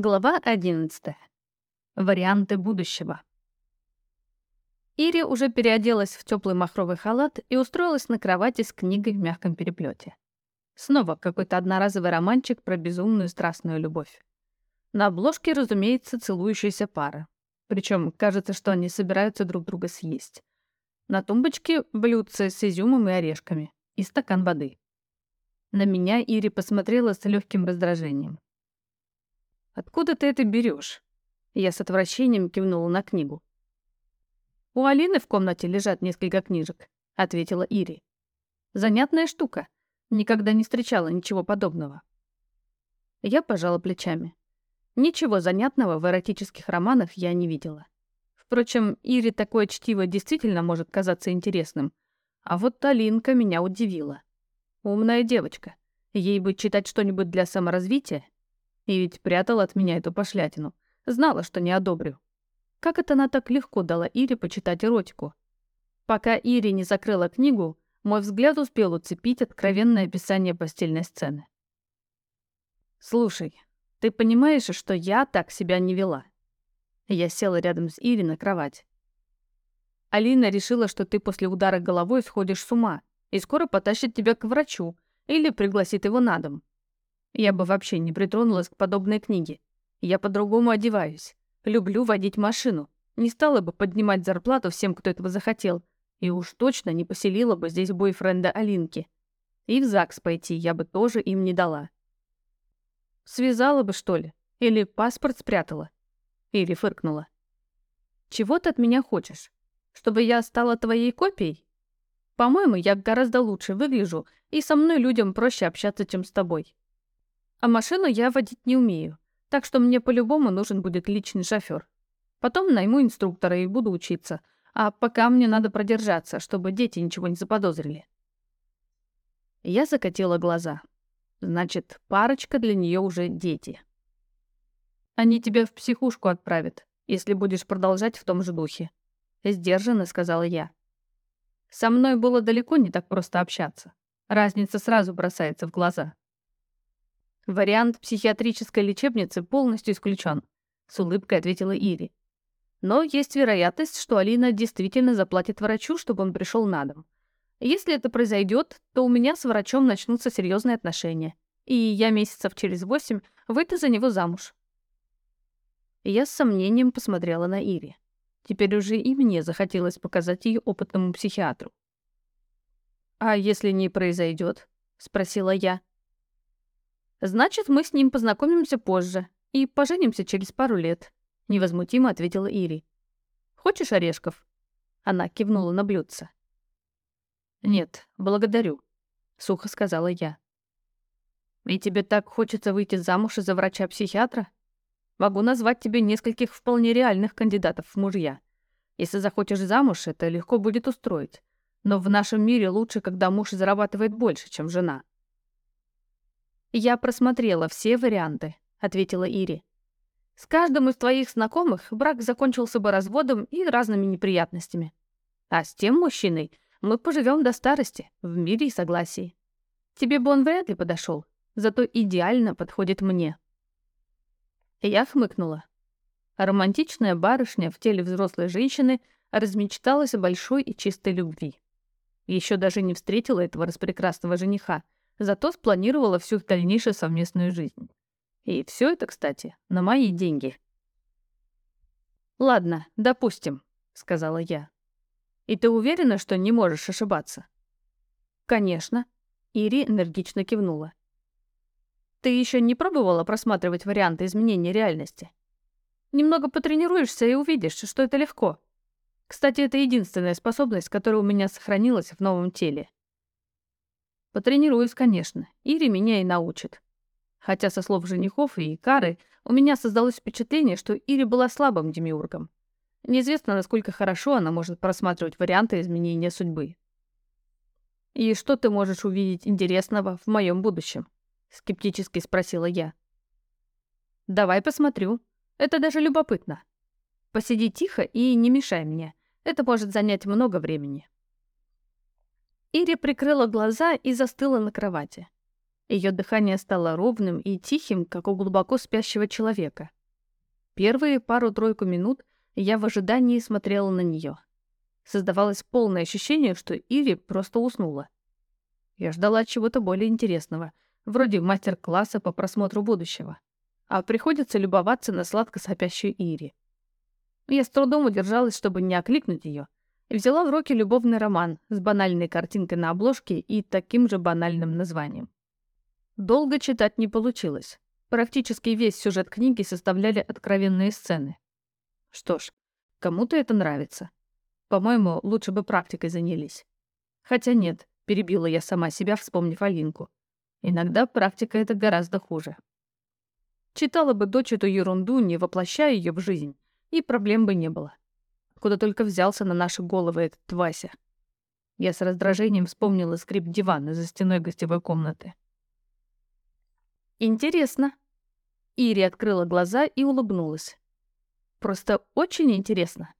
Глава 11. Варианты будущего. Ири уже переоделась в теплый махровый халат и устроилась на кровати с книгой в мягком переплете. Снова какой-то одноразовый романчик про безумную страстную любовь. На обложке, разумеется, целующаяся пара. Причем кажется, что они собираются друг друга съесть. На тумбочке блюдце с изюмом и орешками и стакан воды. На меня Ири посмотрела с легким раздражением. Откуда ты это берешь? Я с отвращением кивнула на книгу. «У Алины в комнате лежат несколько книжек», — ответила Ири. «Занятная штука. Никогда не встречала ничего подобного». Я пожала плечами. Ничего занятного в эротических романах я не видела. Впрочем, Ире такое чтиво действительно может казаться интересным. А вот Алинка меня удивила. Умная девочка. Ей бы читать что-нибудь для саморазвития и ведь прятала от меня эту пошлятину. Знала, что не одобрю. Как это она так легко дала Ире почитать эротику? Пока Ире не закрыла книгу, мой взгляд успел уцепить откровенное описание постельной сцены. «Слушай, ты понимаешь, что я так себя не вела?» Я села рядом с Ири на кровать. «Алина решила, что ты после удара головой сходишь с ума и скоро потащит тебя к врачу или пригласит его на дом. Я бы вообще не притронулась к подобной книге. Я по-другому одеваюсь. Люблю водить машину. Не стала бы поднимать зарплату всем, кто этого захотел. И уж точно не поселила бы здесь бойфренда Алинки. И в ЗАГС пойти я бы тоже им не дала. Связала бы, что ли? Или паспорт спрятала? Или фыркнула. Чего ты от меня хочешь? Чтобы я стала твоей копией? По-моему, я гораздо лучше выгляжу, и со мной людям проще общаться, чем с тобой. А машину я водить не умею, так что мне по-любому нужен будет личный шофер. Потом найму инструктора и буду учиться, а пока мне надо продержаться, чтобы дети ничего не заподозрили. Я закатила глаза. Значит, парочка для нее уже дети. Они тебя в психушку отправят, если будешь продолжать в том же духе. Сдержанно сказала я. Со мной было далеко не так просто общаться. Разница сразу бросается в глаза. Вариант психиатрической лечебницы полностью исключен, с улыбкой ответила Ири. Но есть вероятность, что Алина действительно заплатит врачу, чтобы он пришел на дом. Если это произойдет, то у меня с врачом начнутся серьезные отношения, и я месяцев через восемь выйду за него замуж. Я с сомнением посмотрела на Ири. Теперь уже и мне захотелось показать ее опытному психиатру. «А если не произойдет? спросила я. Значит, мы с ним познакомимся позже и поженимся через пару лет, невозмутимо ответила Ири. Хочешь орешков? Она кивнула на блюдце. Нет, благодарю, сухо сказала я. И тебе так хочется выйти замуж за врача-психиатра? Могу назвать тебе нескольких вполне реальных кандидатов в мужья. Если захочешь замуж, это легко будет устроить. Но в нашем мире лучше, когда муж зарабатывает больше, чем жена. «Я просмотрела все варианты», — ответила Ири. «С каждым из твоих знакомых брак закончился бы разводом и разными неприятностями. А с тем мужчиной мы поживем до старости, в мире и согласии. Тебе бы он вряд ли подошел, зато идеально подходит мне». Я хмыкнула. Романтичная барышня в теле взрослой женщины размечталась о большой и чистой любви. Еще даже не встретила этого распрекрасного жениха — зато спланировала всю дальнейшую совместную жизнь. И все это, кстати, на мои деньги. «Ладно, допустим», — сказала я. «И ты уверена, что не можешь ошибаться?» «Конечно», — Ири энергично кивнула. «Ты еще не пробовала просматривать варианты изменения реальности? Немного потренируешься и увидишь, что это легко. Кстати, это единственная способность, которая у меня сохранилась в новом теле. Потренируюсь, конечно. Ири меня и научит. Хотя со слов женихов и Кары у меня создалось впечатление, что Ири была слабым демиургом. Неизвестно, насколько хорошо она может просматривать варианты изменения судьбы. «И что ты можешь увидеть интересного в моем будущем?» — скептически спросила я. «Давай посмотрю. Это даже любопытно. Посиди тихо и не мешай мне. Это может занять много времени». Ири прикрыла глаза и застыла на кровати. Ее дыхание стало ровным и тихим, как у глубоко спящего человека. Первые пару-тройку минут я в ожидании смотрела на нее. Создавалось полное ощущение, что Ири просто уснула. Я ждала чего-то более интересного, вроде мастер-класса по просмотру будущего. А приходится любоваться на сладко сопящую Ири. Я с трудом удержалась, чтобы не окликнуть ее, и взяла в руки любовный роман с банальной картинкой на обложке и таким же банальным названием. Долго читать не получилось. Практически весь сюжет книги составляли откровенные сцены. Что ж, кому-то это нравится. По-моему, лучше бы практикой занялись. Хотя нет, перебила я сама себя, вспомнив Алинку. Иногда практика — это гораздо хуже. Читала бы дочь эту ерунду, не воплощая ее в жизнь, и проблем бы не было. Куда только взялся на наши головы этот Вася. Я с раздражением вспомнила скрип дивана за стеной гостевой комнаты. Интересно. Ири открыла глаза и улыбнулась. Просто очень интересно.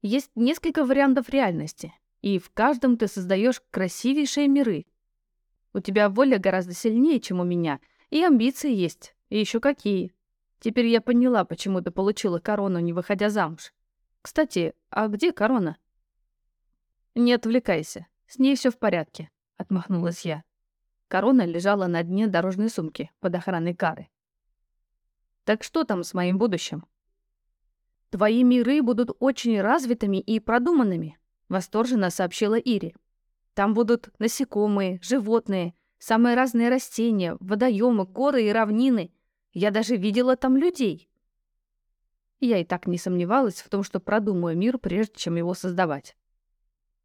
Есть несколько вариантов реальности, и в каждом ты создаешь красивейшие миры. У тебя воля гораздо сильнее, чем у меня, и амбиции есть, и еще какие. Теперь я поняла, почему ты получила корону, не выходя замуж. Кстати, а где корона? Не отвлекайся, с ней все в порядке, отмахнулась я. Корона лежала на дне дорожной сумки под охраной кары. «Так что там с моим будущим?» «Твои миры будут очень развитыми и продуманными», — восторженно сообщила Ири. «Там будут насекомые, животные, самые разные растения, водоемы, горы и равнины. Я даже видела там людей». Я и так не сомневалась в том, что продумаю мир, прежде чем его создавать.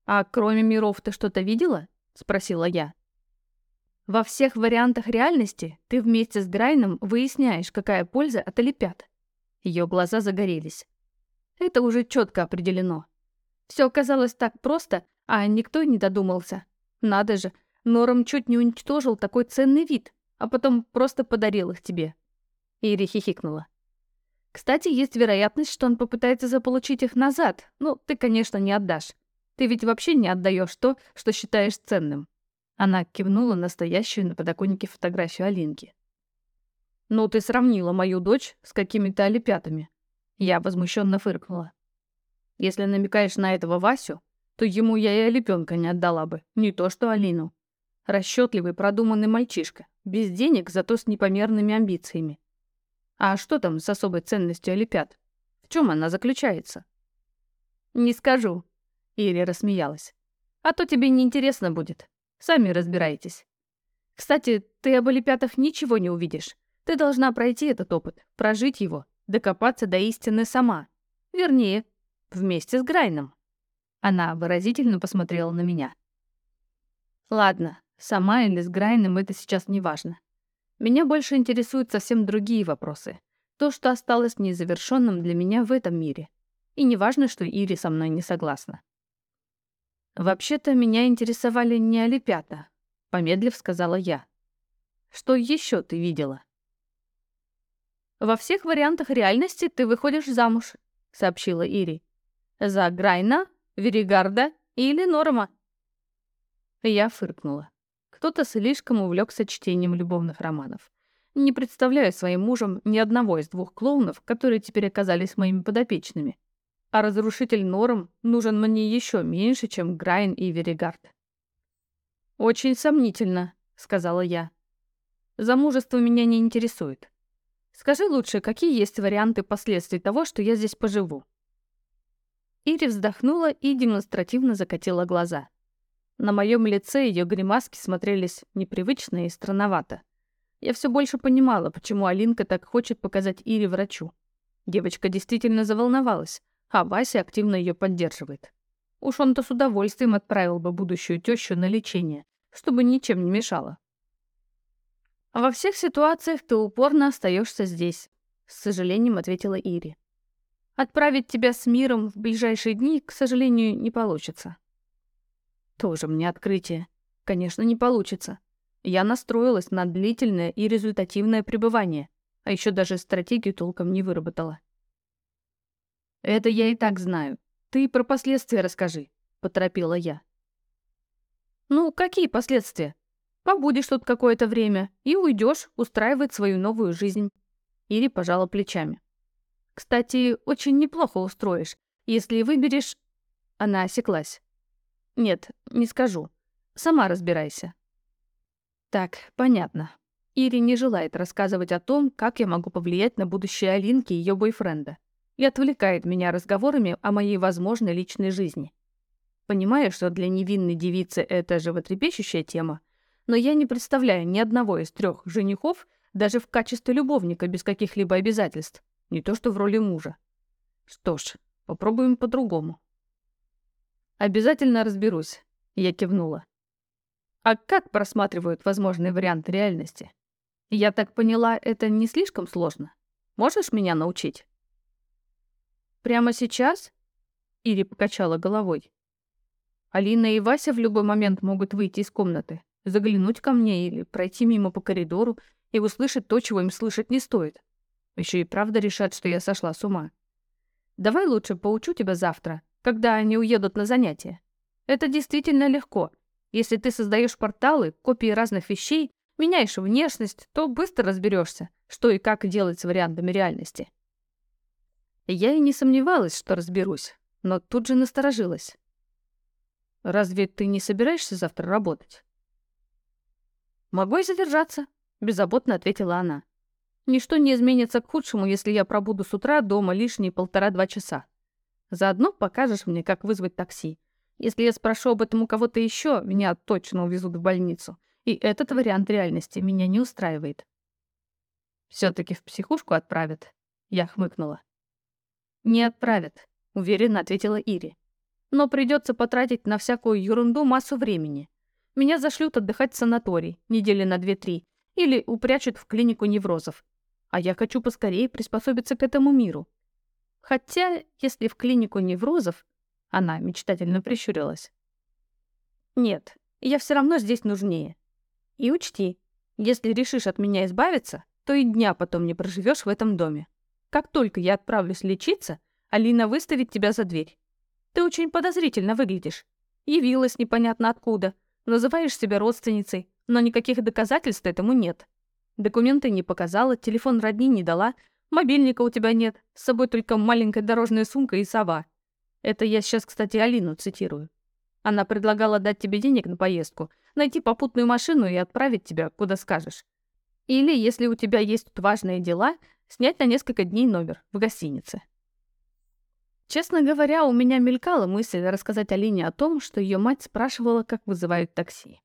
«А кроме миров ты что-то видела?» — спросила я. Во всех вариантах реальности ты вместе с Грайном выясняешь, какая польза от олепят. Ее глаза загорелись. Это уже четко определено. Все казалось так просто, а никто не додумался. Надо же, Нором чуть не уничтожил такой ценный вид, а потом просто подарил их тебе. Ири хихикнула. Кстати, есть вероятность, что он попытается заполучить их назад. Ну, ты, конечно, не отдашь. Ты ведь вообще не отдаешь то, что считаешь ценным. Она кивнула на стоящую на подоконнике фотографию Алинки. «Ну, ты сравнила мою дочь с какими-то олепятами». Я возмущенно фыркнула. «Если намекаешь на этого Васю, то ему я и олепенка не отдала бы, не то что Алину. Расчетливый, продуманный мальчишка, без денег, зато с непомерными амбициями. А что там с особой ценностью олепят? В чем она заключается?» «Не скажу», — Ири рассмеялась. «А то тебе неинтересно будет. Сами разбирайтесь. Кстати, ты об олимпиатах ничего не увидишь. Ты должна пройти этот опыт, прожить его, докопаться до истины сама. Вернее, вместе с Грайном. Она выразительно посмотрела на меня. Ладно, сама или с Грайном это сейчас не важно. Меня больше интересуют совсем другие вопросы. То, что осталось незавершенным для меня в этом мире. И не важно, что Ири со мной не согласна. «Вообще-то меня интересовали не олепята», — помедлив сказала я. «Что еще ты видела?» «Во всех вариантах реальности ты выходишь замуж», — сообщила Ири. «За Грайна, Веригарда или Норма». Я фыркнула. Кто-то слишком увлекся чтением любовных романов. Не представляю своим мужем ни одного из двух клоунов, которые теперь оказались моими подопечными а разрушитель норм нужен мне еще меньше, чем Грайн и Веригард. «Очень сомнительно», — сказала я. «Замужество меня не интересует. Скажи лучше, какие есть варианты последствий того, что я здесь поживу?» Ири вздохнула и демонстративно закатила глаза. На моем лице ее гримаски смотрелись непривычно и странновато. Я все больше понимала, почему Алинка так хочет показать Ире врачу. Девочка действительно заволновалась, а Вася активно ее поддерживает. Уж он-то с удовольствием отправил бы будущую тещу на лечение, чтобы ничем не мешало. «Во всех ситуациях ты упорно остаешься здесь», — с сожалением ответила Ири. «Отправить тебя с миром в ближайшие дни, к сожалению, не получится». «Тоже мне открытие. Конечно, не получится. Я настроилась на длительное и результативное пребывание, а еще даже стратегию толком не выработала. «Это я и так знаю. Ты про последствия расскажи», — поторопила я. «Ну, какие последствия?» Побудешь тут какое-то время и уйдешь устраивать свою новую жизнь. Ири пожала плечами. Кстати, очень неплохо устроишь, если выберешь... Она осеклась. Нет, не скажу. Сама разбирайся. Так, понятно. Ири не желает рассказывать о том, как я могу повлиять на будущее Алинки и ее бойфренда, и отвлекает меня разговорами о моей возможной личной жизни. Понимаю, что для невинной девицы это животрепещущая тема, но я не представляю ни одного из трех женихов даже в качестве любовника без каких-либо обязательств, не то что в роли мужа. Что ж, попробуем по-другому. Обязательно разберусь, я кивнула. А как просматривают возможные варианты реальности? Я так поняла, это не слишком сложно. Можешь меня научить? Прямо сейчас? Ири покачала головой. Алина и Вася в любой момент могут выйти из комнаты, заглянуть ко мне или пройти мимо по коридору и услышать то, чего им слышать не стоит. Еще и правда решат, что я сошла с ума. Давай лучше поучу тебя завтра, когда они уедут на занятия. Это действительно легко. Если ты создаешь порталы, копии разных вещей, меняешь внешность, то быстро разберешься, что и как делать с вариантами реальности. Я и не сомневалась, что разберусь, но тут же насторожилась. «Разве ты не собираешься завтра работать?» «Могу и задержаться», — беззаботно ответила она. Ничто не изменится к худшему, если я пробуду с утра дома лишние полтора-два часа. Заодно покажешь мне, как вызвать такси. Если я спрошу об этом у кого-то еще, меня точно увезут в больницу. И этот вариант реальности меня не устраивает. все таки в психушку отправят?» Я хмыкнула. «Не отправят», — уверенно ответила Ири. «Но придется потратить на всякую ерунду массу времени. Меня зашлют отдыхать в санаторий недели на две-три или упрячут в клинику неврозов, а я хочу поскорее приспособиться к этому миру. Хотя, если в клинику неврозов... Она мечтательно прищурилась. Нет, я все равно здесь нужнее. И учти, если решишь от меня избавиться, то и дня потом не проживешь в этом доме. Как только я отправлюсь лечиться, Алина выставит тебя за дверь. Ты очень подозрительно выглядишь. Явилась непонятно откуда. Называешь себя родственницей, но никаких доказательств этому нет. Документы не показала, телефон родни не дала, мобильника у тебя нет, с собой только маленькая дорожная сумка и сова. Это я сейчас, кстати, Алину цитирую. Она предлагала дать тебе денег на поездку, найти попутную машину и отправить тебя, куда скажешь. Или, если у тебя есть тут важные дела, снять на несколько дней номер в гостинице. Честно говоря, у меня мелькала мысль рассказать Алине о том, что ее мать спрашивала, как вызывают такси.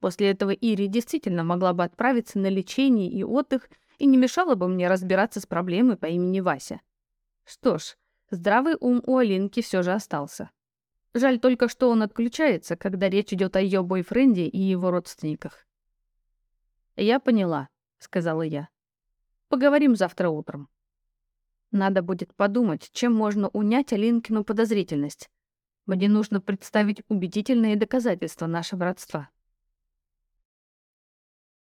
После этого Ири действительно могла бы отправиться на лечение и отдых и не мешала бы мне разбираться с проблемой по имени Вася. Что ж, здравый ум у Алинки все же остался. Жаль только, что он отключается, когда речь идет о ее бойфренде и его родственниках. «Я поняла», — сказала я. «Поговорим завтра утром». Надо будет подумать, чем можно унять Алинкину подозрительность. Мне нужно представить убедительные доказательства нашего родства.